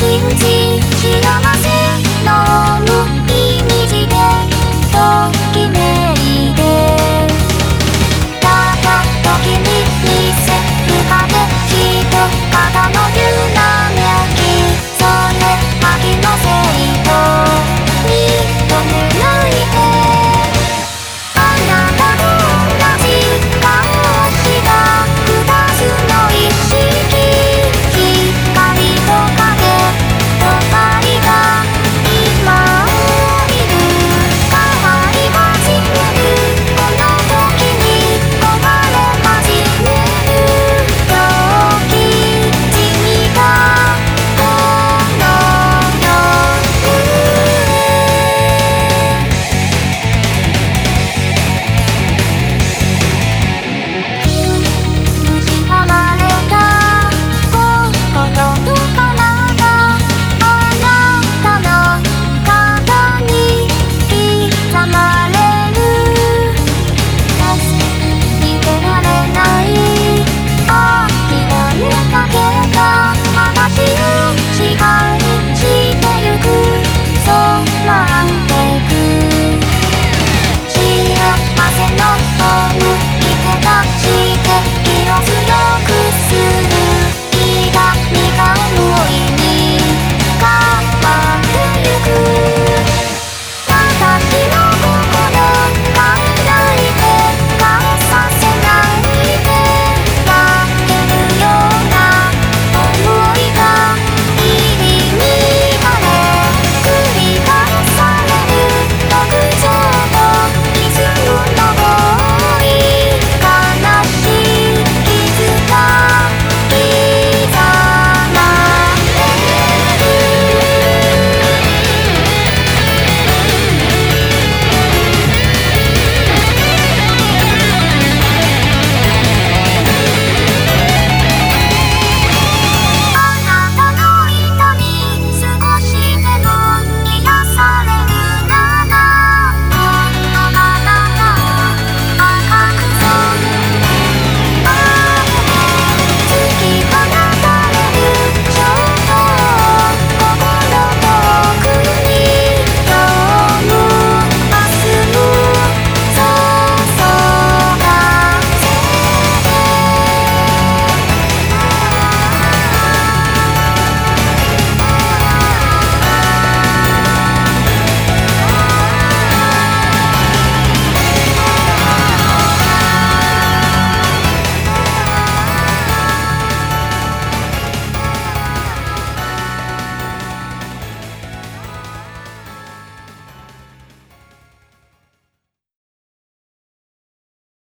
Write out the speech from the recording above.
静静